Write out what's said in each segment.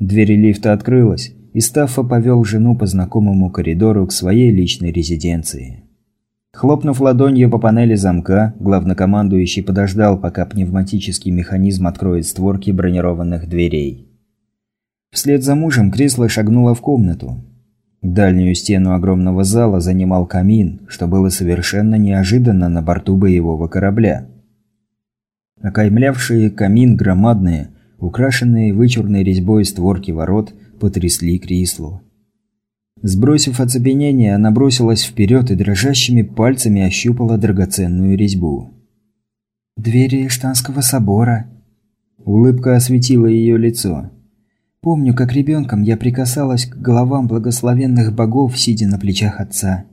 Дверь лифта открылась, и Стаффа повел жену по знакомому коридору к своей личной резиденции. Хлопнув ладонью по панели замка, главнокомандующий подождал, пока пневматический механизм откроет створки бронированных дверей. Вслед за мужем Крисла шагнула в комнату. Дальнюю стену огромного зала занимал камин, что было совершенно неожиданно на борту боевого корабля. Окаймлявшие камин громадные, украшенные вычурной резьбой створки ворот, потрясли Крислу. Сбросив оцепенение, она бросилась вперед и дрожащими пальцами ощупала драгоценную резьбу. «Двери Штанского собора». Улыбка осветила ее лицо. «Помню, как ребенком я прикасалась к головам благословенных богов, сидя на плечах отца».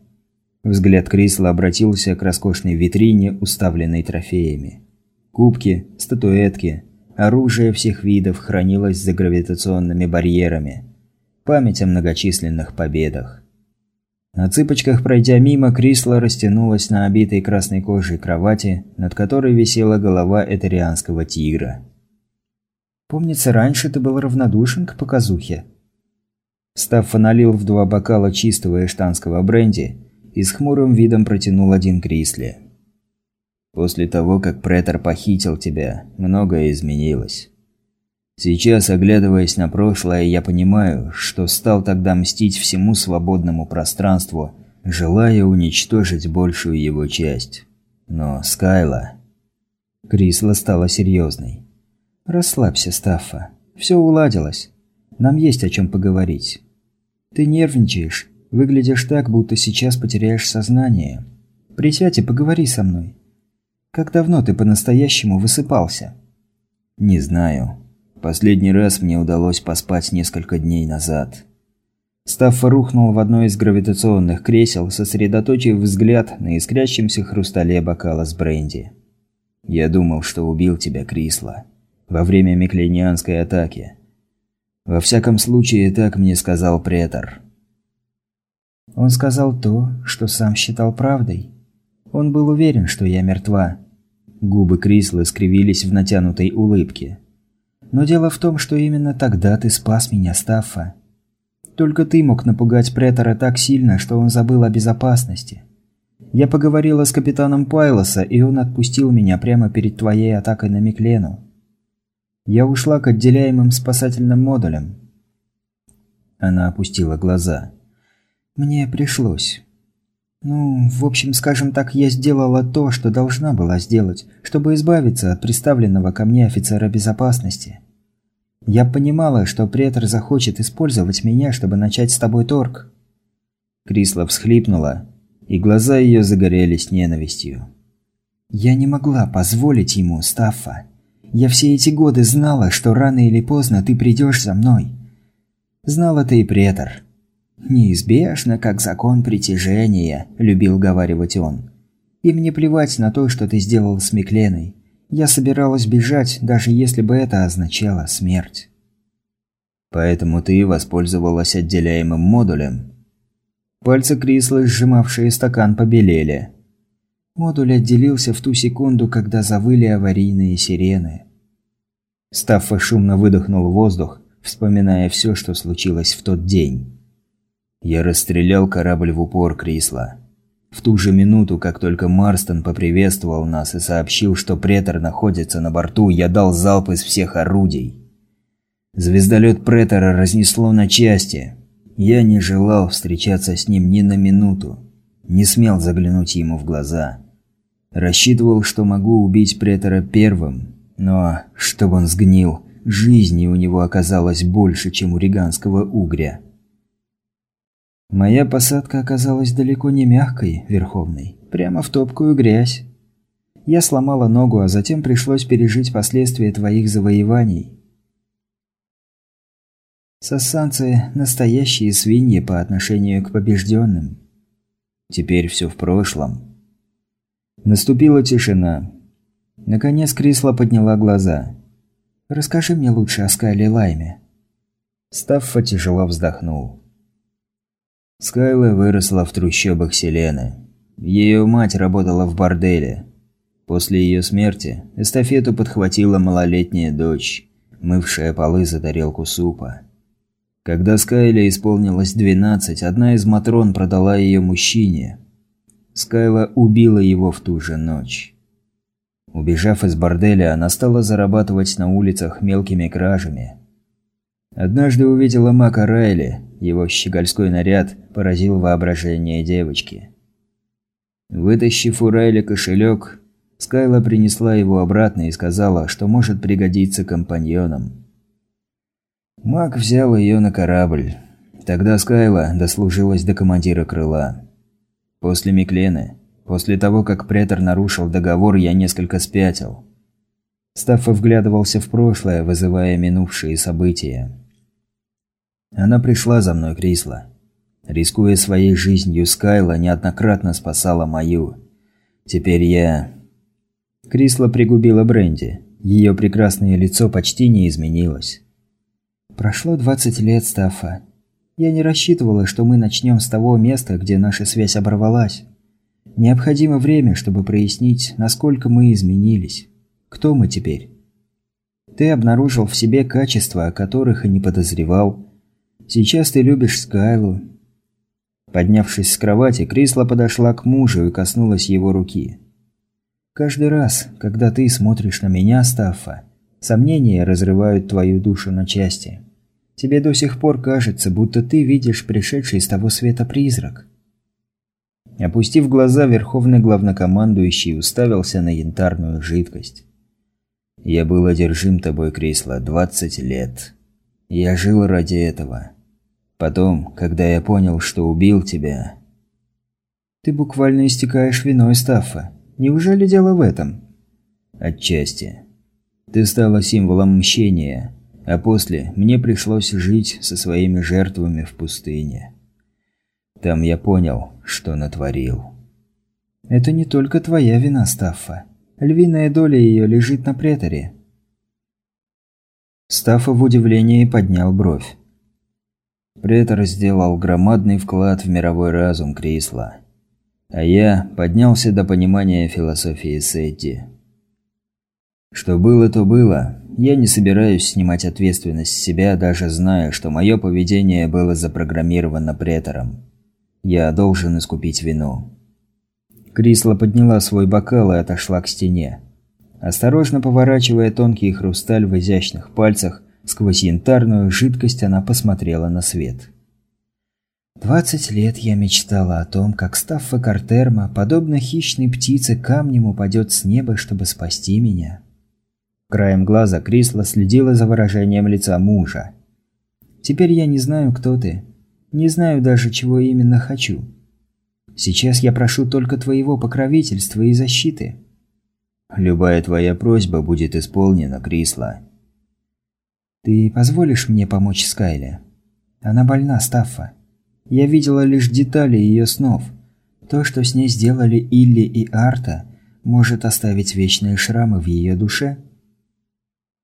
Взгляд Крисла обратился к роскошной витрине, уставленной трофеями. Кубки, статуэтки, оружие всех видов хранилось за гравитационными барьерами – память о многочисленных победах. На цыпочках пройдя мимо, Крисла растянулась на обитой красной кожей кровати, над которой висела голова этерианского тигра. «Помнится, раньше ты был равнодушен к показухе». Став налил в два бокала чистого эштанского бренди и с хмурым видом протянул один Крисле. «После того, как претор похитил тебя, многое изменилось. Сейчас, оглядываясь на прошлое, я понимаю, что стал тогда мстить всему свободному пространству, желая уничтожить большую его часть. Но Скайла... Крисла стала серьезной. «Расслабься, Стаффа. Все уладилось. Нам есть о чем поговорить. Ты нервничаешь, выглядишь так, будто сейчас потеряешь сознание. Присядь и поговори со мной. Как давно ты по-настоящему высыпался?» «Не знаю. Последний раз мне удалось поспать несколько дней назад. Стаффа рухнул в одно из гравитационных кресел, сосредоточив взгляд на искрящемся хрустале бокала с бренди. «Я думал, что убил тебя, Крисла, во время Микленианской атаки. Во всяком случае, так мне сказал претор». Он сказал то, что сам считал правдой. Он был уверен, что я мертва. Губы Крисла скривились в натянутой улыбке. Но дело в том, что именно тогда ты спас меня, Стаффа. Только ты мог напугать претора так сильно, что он забыл о безопасности. Я поговорила с капитаном Пайлоса, и он отпустил меня прямо перед твоей атакой на Миклену. Я ушла к отделяемым спасательным модулям. Она опустила глаза. Мне пришлось. Ну, в общем, скажем так, я сделала то, что должна была сделать, чтобы избавиться от представленного ко мне офицера безопасности. Я понимала, что претор захочет использовать меня, чтобы начать с тобой торг. Крисла всхлипнула, и глаза ее загорелись ненавистью. Я не могла позволить ему, Стаффа. Я все эти годы знала, что рано или поздно ты придешь за мной. Знала ты и претор. «Неизбежно, как закон притяжения», – любил говаривать он. «И мне плевать на то, что ты сделал с Микленой. Я собиралась бежать, даже если бы это означало смерть». «Поэтому ты воспользовалась отделяемым модулем?» Пальцы Крисла, сжимавшие стакан, побелели. Модуль отделился в ту секунду, когда завыли аварийные сирены. Стаффа шумно выдохнул воздух, вспоминая все, что случилось в тот день. Я расстрелял корабль в упор Крисла. В ту же минуту, как только Марстон поприветствовал нас и сообщил, что претор находится на борту, я дал залп из всех орудий. Звездолет претора разнесло на части. Я не желал встречаться с ним ни на минуту. Не смел заглянуть ему в глаза. Рассчитывал, что могу убить претора первым, но, чтобы он сгнил, жизни у него оказалось больше, чем у риганского угря. Моя посадка оказалась далеко не мягкой, Верховной, прямо в топкую грязь. Я сломала ногу, а затем пришлось пережить последствия твоих завоеваний. Сассанцы – настоящие свиньи по отношению к побежденным. Теперь все в прошлом. Наступила тишина. Наконец Крисла подняла глаза. «Расскажи мне лучше о Скайле Лайме». Стаффа тяжело вздохнул. Скайла выросла в трущобах Селены. Ее мать работала в борделе. После ее смерти эстафету подхватила малолетняя дочь, мывшая полы за тарелку супа. Когда Скайле исполнилось 12, одна из Матрон продала ее мужчине. Скайла убила его в ту же ночь. Убежав из борделя, она стала зарабатывать на улицах мелкими кражами. Однажды увидела Мака Райли, его щегольской наряд поразил воображение девочки. Вытащив у Райли кошелек, Скайла принесла его обратно и сказала, что может пригодиться компаньонам. Мак взял ее на корабль. Тогда Скайла дослужилась до командира крыла. После Миклены После того, как претор нарушил договор, я несколько спятил. Стаффа вглядывался в прошлое, вызывая минувшие события. Она пришла за мной, Крисла. Рискуя своей жизнью, Скайла неоднократно спасала мою. Теперь я... Крисла пригубила бренди. Ее прекрасное лицо почти не изменилось. Прошло 20 лет, Стаффа. Я не рассчитывала, что мы начнем с того места, где наша связь оборвалась. Необходимо время, чтобы прояснить, насколько мы изменились. Кто мы теперь? Ты обнаружил в себе качества, о которых и не подозревал. Сейчас ты любишь Скайлу. Поднявшись с кровати, Крисла подошла к мужу и коснулась его руки. Каждый раз, когда ты смотришь на меня, Стаффа, сомнения разрывают твою душу на части. Тебе до сих пор кажется, будто ты видишь пришедший из того света призрак. Опустив глаза, верховный главнокомандующий уставился на янтарную жидкость. «Я был одержим тобой, Крисла, 20 лет. Я жил ради этого. Потом, когда я понял, что убил тебя...» «Ты буквально истекаешь виной, Стаффа. Неужели дело в этом?» «Отчасти. Ты стала символом мщения, а после мне пришлось жить со своими жертвами в пустыне». Там я понял, что натворил. Это не только твоя вина, Стаффа. Львиная доля ее лежит на преторе. Стаффа в удивлении поднял бровь. Претор сделал громадный вклад в мировой разум Крисла. А я поднялся до понимания философии Сетти. Что было, то было. Я не собираюсь снимать ответственность с себя, даже зная, что мое поведение было запрограммировано претором. Я должен искупить вину. Крисла подняла свой бокал и отошла к стене. Осторожно поворачивая тонкий хрусталь в изящных пальцах, сквозь янтарную жидкость она посмотрела на свет. «Двадцать лет я мечтала о том, как Стаффа Картерма, подобно хищной птице, камнем упадет с неба, чтобы спасти меня». Краем глаза Крисла следила за выражением лица мужа. «Теперь я не знаю, кто ты. Не знаю даже, чего именно хочу. Сейчас я прошу только твоего покровительства и защиты. Любая твоя просьба будет исполнена, Крисла. Ты позволишь мне помочь Скайле? Она больна, Стаффа. Я видела лишь детали ее снов. То, что с ней сделали Илли и Арта, может оставить вечные шрамы в ее душе.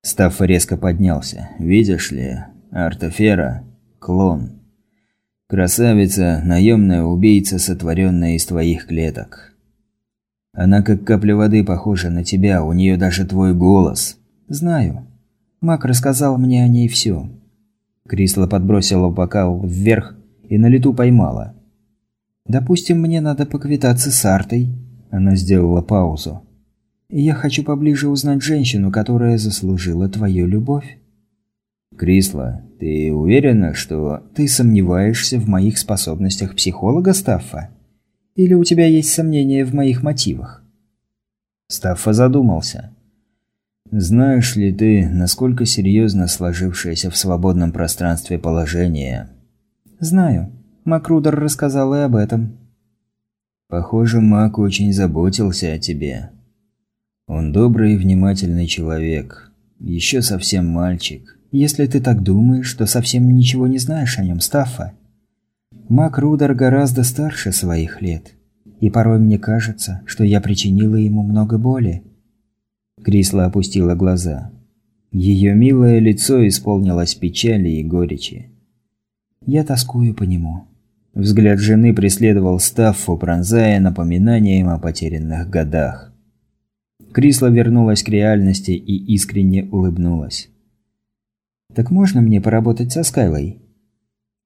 Стаффа резко поднялся. «Видишь ли, Артафера – клон. Красавица, наемная убийца, сотворенная из твоих клеток. Она как капля воды похожа на тебя, у нее даже твой голос. Знаю. Мак рассказал мне о ней все. Крисла подбросила бокал вверх и на лету поймала. «Допустим, мне надо поквитаться с Артой». Она сделала паузу. «Я хочу поближе узнать женщину, которая заслужила твою любовь». «Крисла, ты уверена, что ты сомневаешься в моих способностях психолога, Стаффа? Или у тебя есть сомнения в моих мотивах?» Стаффа задумался. «Знаешь ли ты, насколько серьезно сложившееся в свободном пространстве положение?» «Знаю. Макрудер рассказал и об этом». «Похоже, Мак очень заботился о тебе. Он добрый и внимательный человек. Еще совсем мальчик. Если ты так думаешь, то совсем ничего не знаешь о нем, Стаффа. Мак Рудер гораздо старше своих лет, и порой мне кажется, что я причинила ему много боли. Крисла опустила глаза. Ее милое лицо исполнилось печали и горечи. Я тоскую по нему. Взгляд жены преследовал Стаффу, пронзая напоминанием о потерянных годах. Крисла вернулась к реальности и искренне улыбнулась. «Так можно мне поработать со Скайлой?»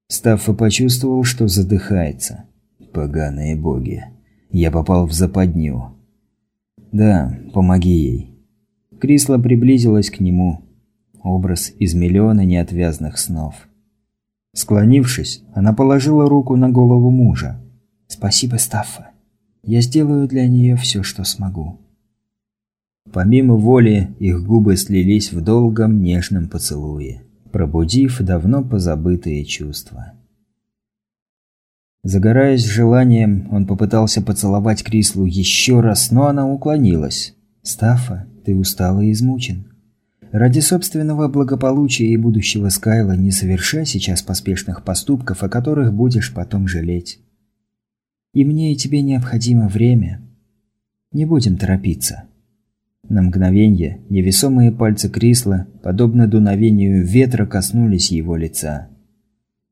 Стаффа почувствовал, что задыхается. Поганые боги. Я попал в западню. Да, помоги ей. Крисла приблизилась к нему. Образ из миллиона неотвязных снов. Склонившись, она положила руку на голову мужа. «Спасибо, Стаффа. Я сделаю для нее все, что смогу». Помимо воли, их губы слились в долгом нежном поцелуе пробудив давно позабытые чувства. Загораясь желанием, он попытался поцеловать Крислу еще раз, но она уклонилась. «Стаффа, ты устал и измучен. Ради собственного благополучия и будущего Скайла не совершай сейчас поспешных поступков, о которых будешь потом жалеть. И мне и тебе необходимо время. Не будем торопиться». На мгновение невесомые пальцы Крисла, подобно дуновению ветра, коснулись его лица.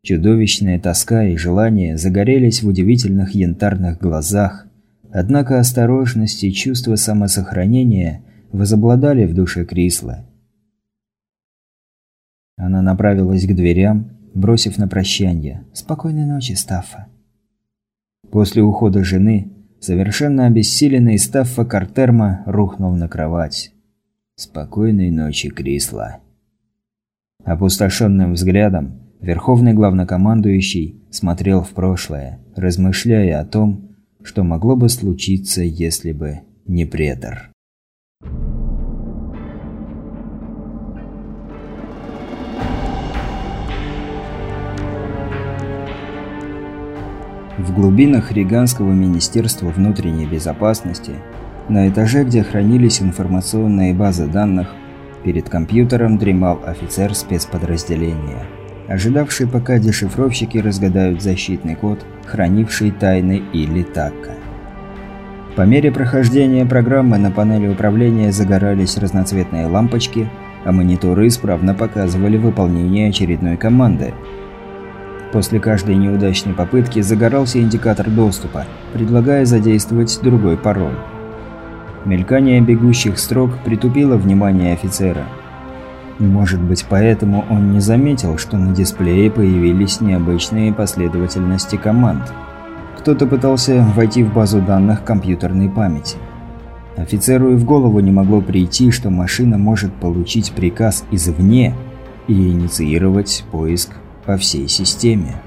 Чудовищная тоска и желание загорелись в удивительных янтарных глазах, однако осторожность и чувство самосохранения возобладали в душе Крисла. Она направилась к дверям, бросив на прощание «Спокойной ночи, Стаффа». После ухода жены Совершенно обессиленный Стаффа Картерма рухнул на кровать. «Спокойной ночи, Крисла». Опустошенным взглядом Верховный Главнокомандующий смотрел в прошлое, размышляя о том, что могло бы случиться, если бы не претор. В глубинах Риганского министерства внутренней безопасности, на этаже, где хранились информационные базы данных, перед компьютером дремал офицер спецподразделения, ожидавший пока дешифровщики разгадают защитный код, хранивший тайны или Такка. По мере прохождения программы на панели управления загорались разноцветные лампочки, а мониторы исправно показывали выполнение очередной команды – После каждой неудачной попытки загорался индикатор доступа, предлагая задействовать другой пароль. Мелькание бегущих строк притупило внимание офицера. Может быть, поэтому он не заметил, что на дисплее появились необычные последовательности команд. Кто-то пытался войти в базу данных компьютерной памяти. Офицеру и в голову не могло прийти, что машина может получить приказ извне и инициировать поиск по всей системе.